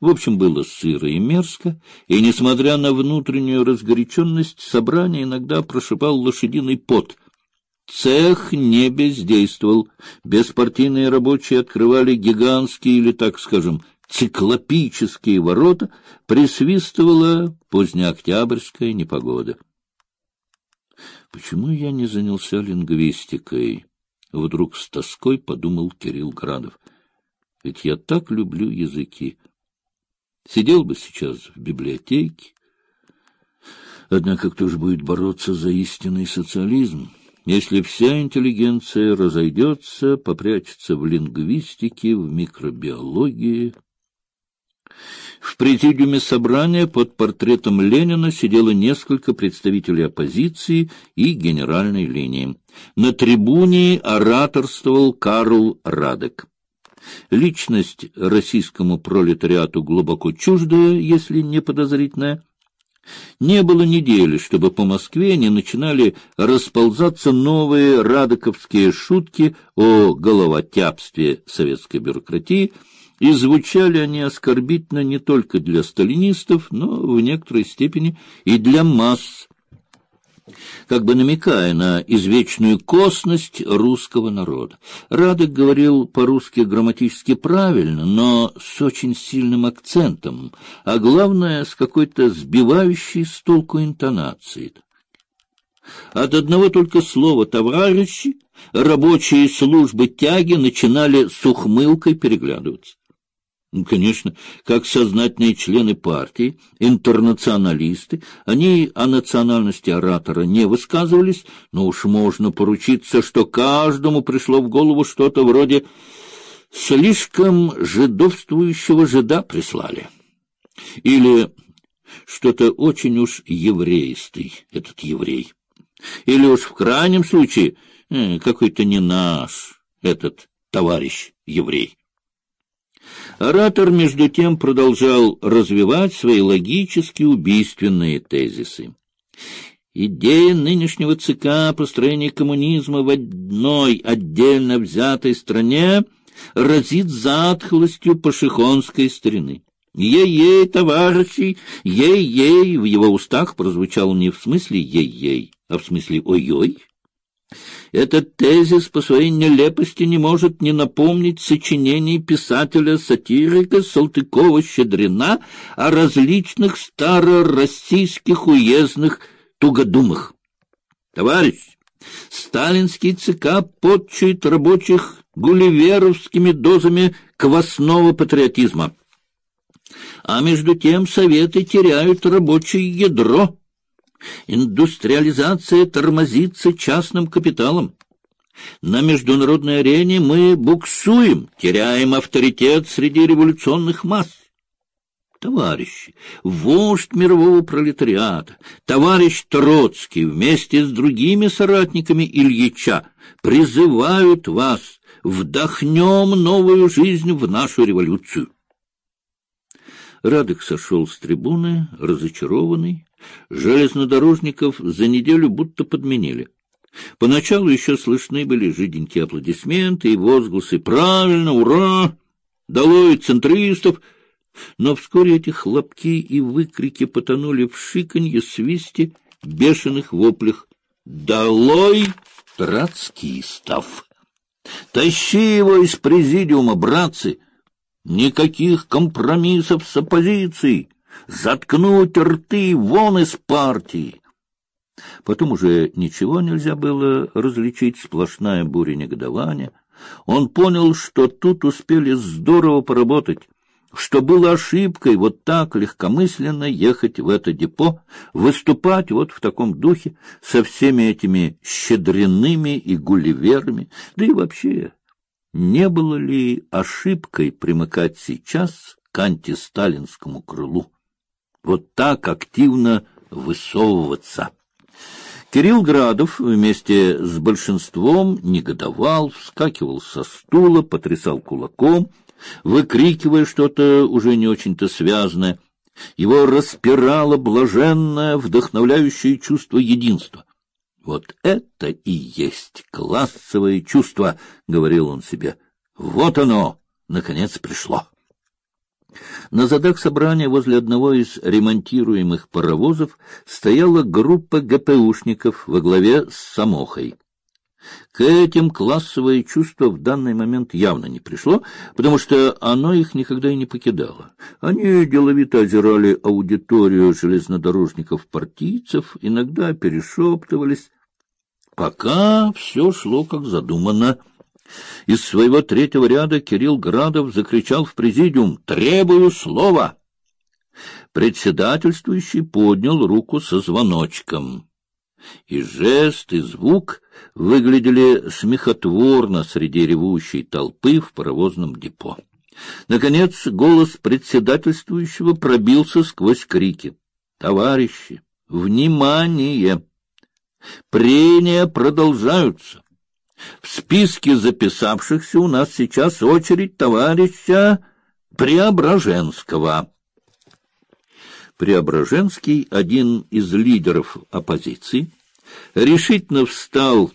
В общем, было сыро и мерзко, и, несмотря на внутреннюю разгоряченность, собрание иногда прошибал лошадиный пот. Цех не бездействовал. Беспартийные рабочие открывали гигантские или, так скажем, циклопические ворота, присвистывала позднеоктябрьская непогода. Почему я не занялся лингвистикой? Вдруг с тоской подумал Кирилл Градов. Ведь я так люблю языки. Сидел бы сейчас в библиотеке. Однако кто же будет бороться за истинный социализм, если вся интеллигенция разойдется, попрячется в лингвистике, в микробиологии? В президиуме собрания под портретом Ленина сидело несколько представителей оппозиции и генеральной линии. На трибуне ораторствовал Карл Радек. Личность российскому пролетариату глубоко чуждая, если не подозрительная. Не было недели, чтобы по Москве не начинали расползаться новые радоковские шутки о головотяпстве советской бюрократии – и звучали они оскорбительно не только для сталинистов, но в некоторой степени и для масс, как бы намекая на извечную косность русского народа. Радок говорил по-русски грамматически правильно, но с очень сильным акцентом, а главное, с какой-то сбивающей с толку интонацией. От одного только слова «товарищи» рабочие службы тяги начинали с ухмылкой переглядываться. Ну, конечно, как сознательные члены партии, интернационалисты, они о национальности оратора не высказывались, но уж можно поручиться, что каждому пришло в голову что-то вроде «слишком жидовствующего жида прислали» или что-то очень уж еврейстый этот еврей, или уж в крайнем случае э, какой-то не наш этот товарищ еврей. Оратор, между тем, продолжал развивать свои логически убийственные тезисы. Идея нынешнего ЦК построения коммунизма в одной отдельно взятой стране разит затхлостью пашихонской старины. «Ей-ей, товарищи! Ей-ей!» В его устах прозвучал не в смысле «ей-ей», а в смысле «ой-ой». Этот тезис по своей нелепости не может не напомнить сочинений писателя-сатирика Салтыкова-Щедрина о различных старороссийских уездных тугодумах. Товарищ, сталинский ЦК подчует рабочих гулливеровскими дозами квасного патриотизма. А между тем советы теряют рабочее ядро Индустриализация тормозится частным капиталом. На международной арене мы буксуем, теряем авторитет среди революционных масс. Товарищи, вождь мирового пролетариата, товарищ Троцкий вместе с другими соратниками Ильича призывают вас, вдохнем новую жизнь в нашу революцию. Радок сошел с трибуны, разочарованный. Железнодорожников за неделю будто подменили. Поначалу еще слышны были жиденькие аплодисменты и возгласы «Правильно! Ура! Долой центристов!» Но вскоре эти хлопки и выкрики потонули в шиканье, свисте, бешеных воплях «Долой троцкистов!» «Тащи его из президиума, братцы!» Никаких компромиссов с оппозицией. Заткнуть рты вон из партии. Потом уже ничего нельзя было различить, сплошная буря негодования. Он понял, что тут успели здорово поработать, что было ошибкой вот так легкомысленно ехать в это депо, выступать вот в таком духе со всеми этими щедряными и гулливерами, да и вообще не было ли ошибкой примыкать сейчас к антисталинскому крылу? Вот так активно высовываться. Кирилл Градов вместе с большинством негодовал, вскакивал со стула, потрясал кулаком, выкрикивая что-то уже не очень-то связанное. Его распирало блаженное, вдохновляющее чувство единства. Вот это и есть классовое чувство, — говорил он себе. Вот оно, наконец, пришло. На задах собрания возле одного из ремонтируемых паровозов стояла группа ГПУшников во главе с Самохой. К этим классовое чувство в данный момент явно не пришло, потому что оно их никогда и не покидало. Они деловито озирали аудиторию железнодорожников-партийцев, иногда перешептывались. Пока все шло как задумано. Из своего третьего ряда Кирилл Градов закричал в президиум «Требую слова!». Председательствующий поднял руку со звоночком. И жест, и звук выглядели смехотворно среди ревущей толпы в паровозном депо. Наконец голос председательствующего пробился сквозь крики. «Товарищи, внимание! Прения продолжаются!» В списке записавшихся у нас сейчас очередь товарища Преображенского. Преображенский, один из лидеров оппозиции, решительно встал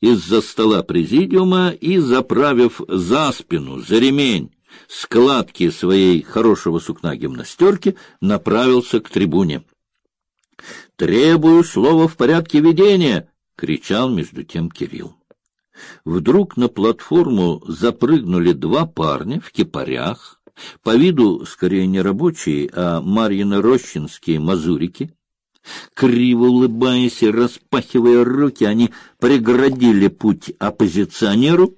из-за стола президиума и, заправив за спину, за ремень, складки своей хорошего сукна гимнастерки, направился к трибуне. «Требую слова в порядке ведения!» — кричал между тем Кирилл. Вдруг на платформу запрыгнули два парня в кипарях, по виду скорее не рабочие, а Марьино-Рощинские мазурики. Криво улыбаясь и распахивая руки, они преградили путь оппозиционеру.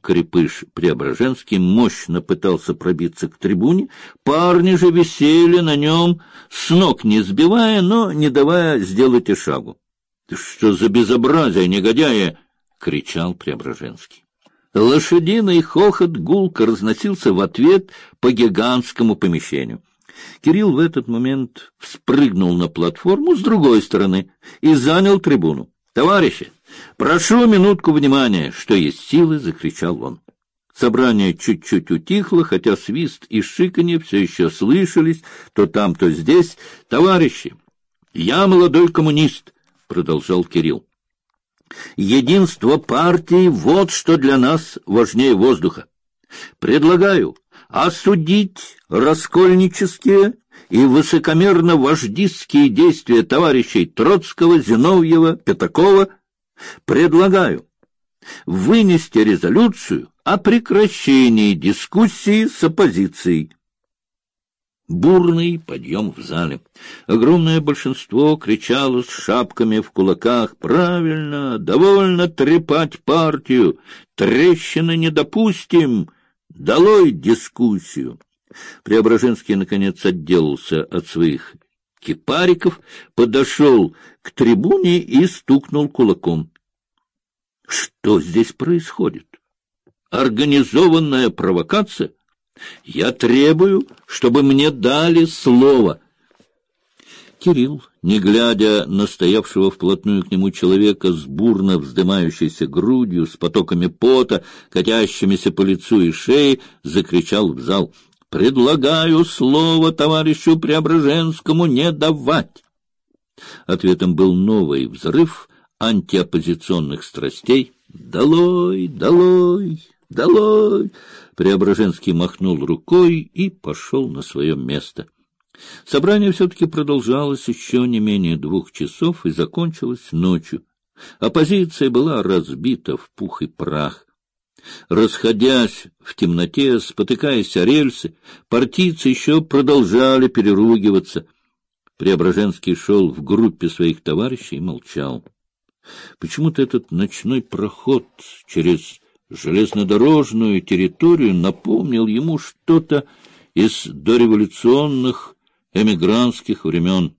Крепыш Преображенский мощно пытался пробиться к трибуне, парни же висели на нем, с ног не сбивая, но не давая сделать и шагу. — Что за безобразие, негодяи! — кричал Преображенский. Лошадиный хохот гулко разносился в ответ по гигантскому помещению. Кирилл в этот момент спрыгнул на платформу с другой стороны и занял трибуну. «Товарищи, прошу минутку внимания!» — что есть силы, — закричал он. Собрание чуть-чуть утихло, хотя свист и шиканье все еще слышались то там, то здесь. «Товарищи, я молодой коммунист!» — продолжал Кирилл. Единство партии — вот что для нас важнее воздуха. Предлагаю осудить раскольнические и высокомерно-вождистские действия товарищей Троцкого, Зиновьева, Пятакова. Предлагаю вынести резолюцию о прекращении дискуссии с оппозицией. Бурный подъем в зале. Огромное большинство кричало с шапками в кулаках «Правильно! Довольно трепать партию! Трещины не допустим! Долой дискуссию!» Преображенский, наконец, отделался от своих кипариков, подошел к трибуне и стукнул кулаком. «Что здесь происходит? Организованная провокация?» Я требую, чтобы мне дали слово. Кирилл, не глядя на стоявшего вплотную к нему человека с бурно вздымающейся грудью, с потоками пота, катящимися по лицу и шее, закричал в зал. «Предлагаю слово товарищу Преображенскому не давать!» Ответом был новый взрыв антиоппозиционных страстей. «Долой! Долой! Долой!» Преображенский махнул рукой и пошел на свое место. Собрание все-таки продолжалось еще не менее двух часов и закончилось ночью. Оппозиция была разбита в пух и прах. Расходясь в темноте, спотыкаясь о рельсы, партийцы еще продолжали переругиваться. Преображенский шел в группе своих товарищей и молчал. Почему-то этот ночной проход через железнодорожную территорию напомнил ему что-то из дореволюционных эмигрантских времен.